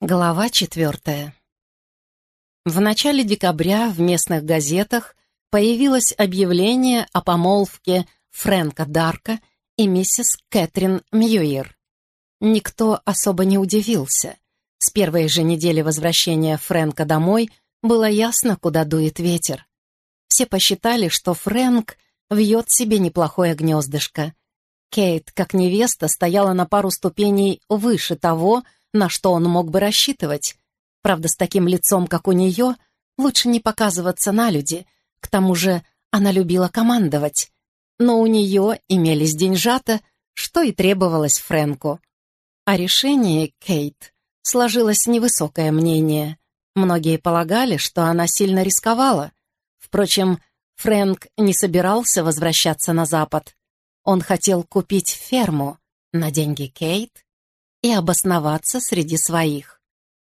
Глава четвертая. В начале декабря в местных газетах появилось объявление о помолвке Фрэнка Дарка и миссис Кэтрин Мьюир. Никто особо не удивился. С первой же недели возвращения Фрэнка домой было ясно, куда дует ветер. Все посчитали, что Фрэнк вьет себе неплохое гнездышко. Кейт, как невеста, стояла на пару ступеней выше того, на что он мог бы рассчитывать. Правда, с таким лицом, как у нее, лучше не показываться на люди. К тому же она любила командовать. Но у нее имелись деньжата, что и требовалось Фрэнку. О решении Кейт сложилось невысокое мнение. Многие полагали, что она сильно рисковала. Впрочем, Фрэнк не собирался возвращаться на Запад. Он хотел купить ферму на деньги Кейт и обосноваться среди своих.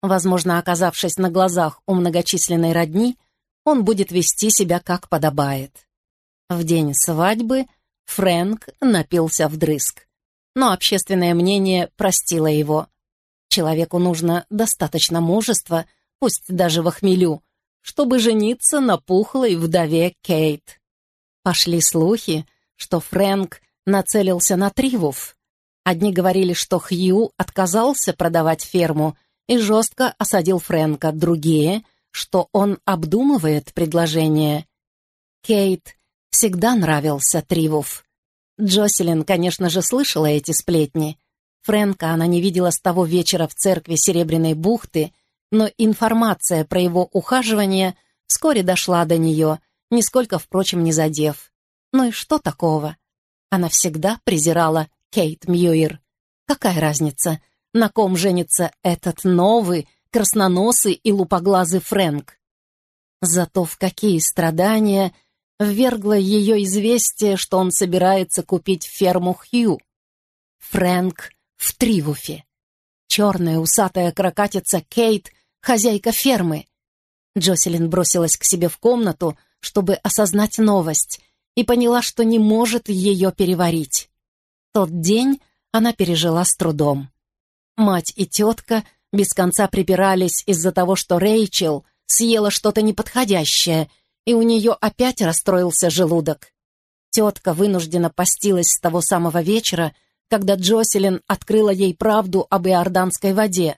Возможно, оказавшись на глазах у многочисленной родни, он будет вести себя как подобает. В день свадьбы Фрэнк напился вдрызг, но общественное мнение простило его. Человеку нужно достаточно мужества, пусть даже в хмелю, чтобы жениться на пухлой вдове Кейт. Пошли слухи, что Фрэнк нацелился на Тривуф, Одни говорили, что Хью отказался продавать ферму и жестко осадил Фрэнка, другие, что он обдумывает предложение. Кейт всегда нравился Тривуф. Джоселин, конечно же, слышала эти сплетни. Фрэнка она не видела с того вечера в церкви Серебряной бухты, но информация про его ухаживание вскоре дошла до нее, нисколько, впрочем, не задев. Ну и что такого? Она всегда презирала Кейт Мьюир. Какая разница, на ком женится этот новый, красноносый и лупоглазый Фрэнк? Зато в какие страдания ввергло ее известие, что он собирается купить ферму Хью. Фрэнк в Тривуфе. Черная усатая крокатица Кейт, хозяйка фермы. Джоселин бросилась к себе в комнату, чтобы осознать новость, и поняла, что не может ее переварить. Тот день она пережила с трудом. Мать и тетка без конца припирались из-за того, что Рэйчел съела что-то неподходящее, и у нее опять расстроился желудок. Тетка вынуждена постилась с того самого вечера, когда Джоселин открыла ей правду об иорданской воде.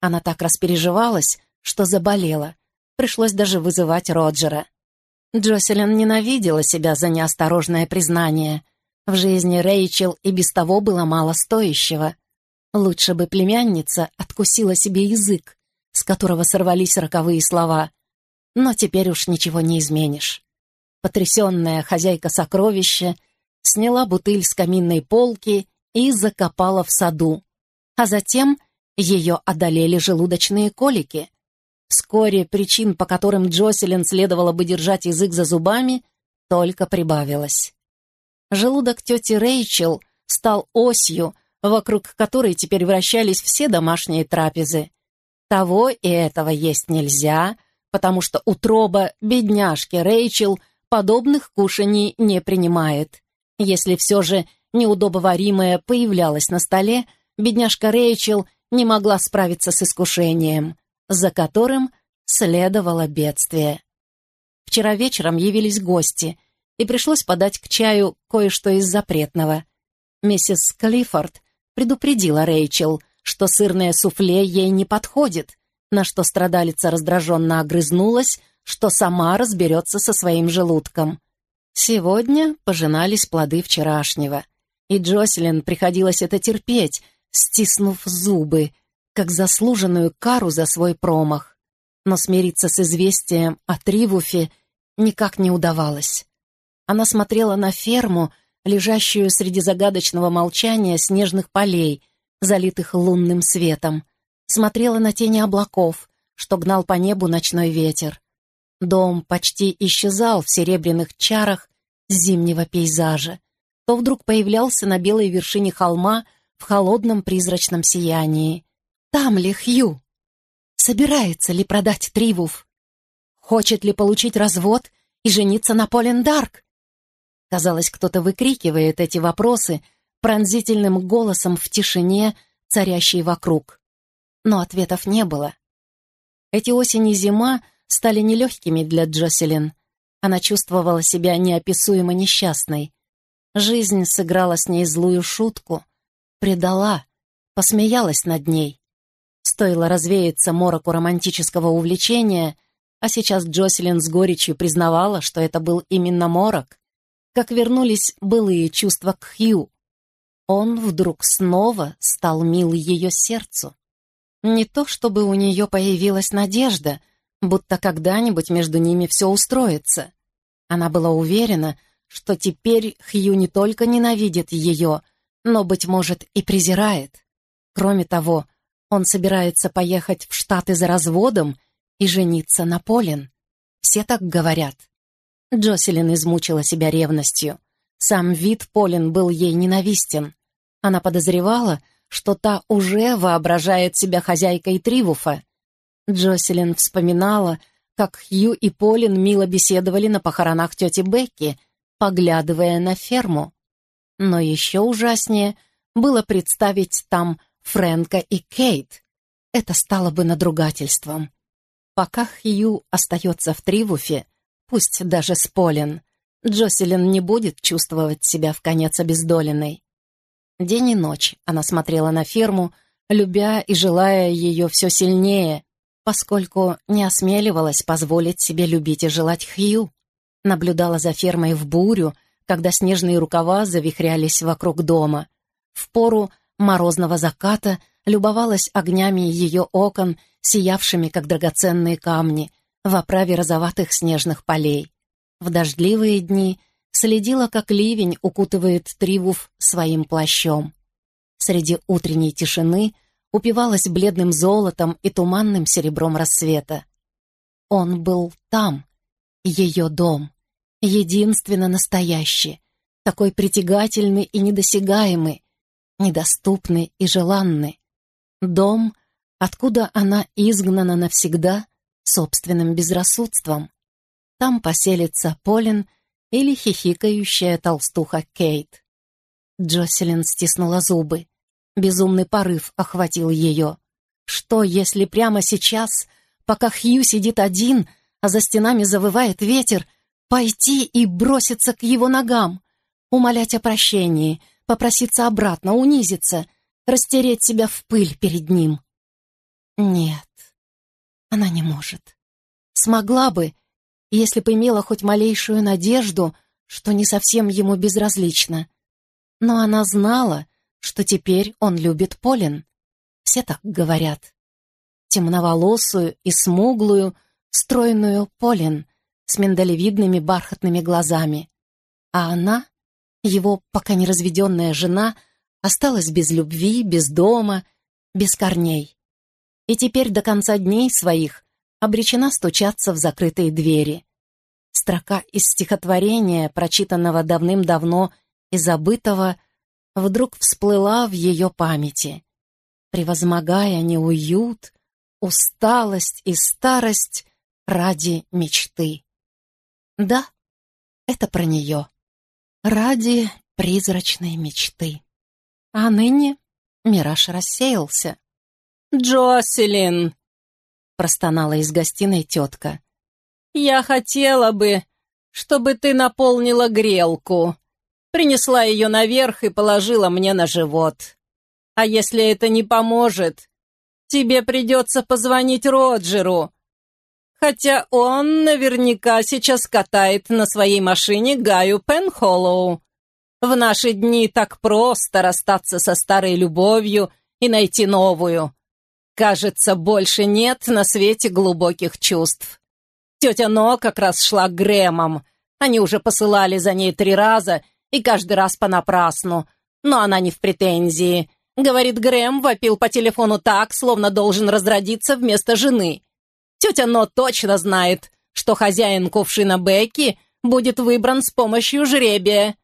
Она так распереживалась, что заболела. Пришлось даже вызывать Роджера. Джоселин ненавидела себя за неосторожное признание — в жизни Рэйчел и без того было мало стоящего. Лучше бы племянница откусила себе язык, с которого сорвались роковые слова. Но теперь уж ничего не изменишь. Потрясенная хозяйка сокровища сняла бутыль с каминной полки и закопала в саду. А затем ее одолели желудочные колики. Вскоре причин, по которым Джоселин следовало бы держать язык за зубами, только прибавилось. Желудок тети Рэйчел стал осью, вокруг которой теперь вращались все домашние трапезы. Того и этого есть нельзя, потому что утроба бедняжки Рэйчел подобных кушаний не принимает. Если все же неудобоваримое появлялось на столе, бедняжка Рэйчел не могла справиться с искушением, за которым следовало бедствие. Вчера вечером явились гости, и пришлось подать к чаю кое-что из запретного. Миссис Клиффорд предупредила Рэйчел, что сырное суфле ей не подходит, на что страдалица раздраженно огрызнулась, что сама разберется со своим желудком. Сегодня пожинались плоды вчерашнего, и Джоселин приходилось это терпеть, стиснув зубы, как заслуженную кару за свой промах. Но смириться с известием о Тривуфе никак не удавалось. Она смотрела на ферму, лежащую среди загадочного молчания снежных полей, залитых лунным светом. Смотрела на тени облаков, что гнал по небу ночной ветер. Дом почти исчезал в серебряных чарах зимнего пейзажа. То вдруг появлялся на белой вершине холма в холодном призрачном сиянии. Там ли Хью? Собирается ли продать Тривуф? Хочет ли получить развод и жениться на Полин Дарк? Казалось, кто-то выкрикивает эти вопросы пронзительным голосом в тишине, царящей вокруг. но ответов не было. Эти осень и зима стали нелегкими для Джоселин. Она чувствовала себя неописуемо несчастной. Жизнь сыграла с ней злую шутку, предала, посмеялась над ней. Стоило развеяться мороку романтического увлечения, а сейчас Джоселин с горечью признавала, что это был именно морок, как вернулись былые чувства к Хью. Он вдруг снова стал мил ее сердцу. Не то чтобы у нее появилась надежда, будто когда-нибудь между ними все устроится. Она была уверена, что теперь Хью не только ненавидит ее, но, быть может, и презирает. Кроме того, он собирается поехать в Штаты за разводом и жениться на Полин. Все так говорят. Джоселин измучила себя ревностью. Сам вид Полин был ей ненавистен. Она подозревала, что та уже воображает себя хозяйкой Тривуфа. Джоселин вспоминала, как Хью и Полин мило беседовали на похоронах тети Бекки, поглядывая на ферму. Но еще ужаснее было представить там Фрэнка и Кейт. Это стало бы надругательством. Пока Хью остается в Тривуфе, пусть даже с Полин, Джоселин не будет чувствовать себя в конец обездоленной. День и ночь она смотрела на ферму, любя и желая ее все сильнее, поскольку не осмеливалась позволить себе любить и желать Хью. Наблюдала за фермой в бурю, когда снежные рукава завихрялись вокруг дома. В пору морозного заката любовалась огнями ее окон, сиявшими, как драгоценные камни, в оправе розоватых снежных полей. В дождливые дни следила, как ливень укутывает Тривуф своим плащом. Среди утренней тишины упивалась бледным золотом и туманным серебром рассвета. Он был там, ее дом, единственно настоящий, такой притягательный и недосягаемый, недоступный и желанный. Дом, откуда она изгнана навсегда собственным безрассудством. Там поселится Полин или хихикающая толстуха Кейт. Джоселин стиснула зубы. Безумный порыв охватил ее. Что, если прямо сейчас, пока Хью сидит один, а за стенами завывает ветер, пойти и броситься к его ногам, умолять о прощении, попроситься обратно, унизиться, растереть себя в пыль перед ним? Нет, она не может. Смогла бы, если бы имела хоть малейшую надежду, что не совсем ему безразлично. Но она знала, что теперь он любит Полин. Все так говорят. Темноволосую и смуглую, стройную Полин с миндалевидными бархатными глазами. А она, его пока не разведенная жена, осталась без любви, без дома, без корней. И теперь до конца дней своих обречена стучаться в закрытые двери. Строка из стихотворения, прочитанного давным-давно и забытого, вдруг всплыла в ее памяти. Превозмогая неуют, усталость и старость ради мечты. Да, это про нее. Ради призрачной мечты. А ныне мираж рассеялся. «Джоселин!» простонала из гостиной тетка. «Я хотела бы, чтобы ты наполнила грелку, принесла ее наверх и положила мне на живот. А если это не поможет, тебе придется позвонить Роджеру, хотя он наверняка сейчас катает на своей машине Гаю Пенхоллоу. В наши дни так просто расстаться со старой любовью и найти новую. Кажется, больше нет на свете глубоких чувств. Тетя Но как раз шла к Грэмам. Они уже посылали за ней три раза, и каждый раз понапрасну. Но она не в претензии. Говорит, Грэм вопил по телефону так, словно должен разродиться вместо жены. Тетя Но точно знает, что хозяин кувшина Бекки будет выбран с помощью жребия.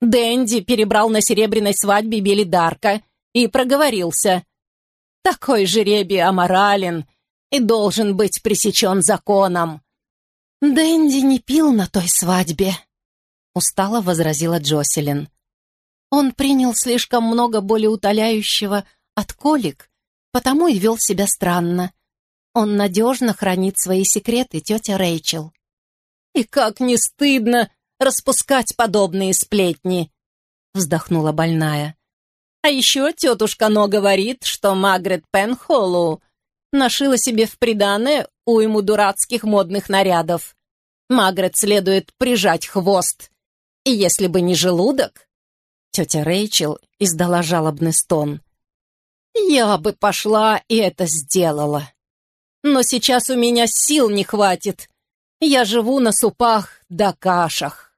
Дэнди перебрал на серебряной свадьбе Билли Дарка и проговорился. Такой жеребий аморален и должен быть пресечен законом. «Дэнди не пил на той свадьбе», — устало возразила Джоселин. «Он принял слишком много болеутоляющего от колик Потому и вел себя странно. Он надежно хранит свои секреты, тетя Рэйчел. «И как не стыдно распускать подобные сплетни!» вздохнула больная. «А еще тетушка Но говорит, что Магрет Пенхоллоу нашила себе в приданое уйму дурацких модных нарядов. Магрет следует прижать хвост. И если бы не желудок...» Тетя Рэйчел издала жалобный стон. «Я бы пошла и это сделала. Но сейчас у меня сил не хватит. Я живу на супах да кашах».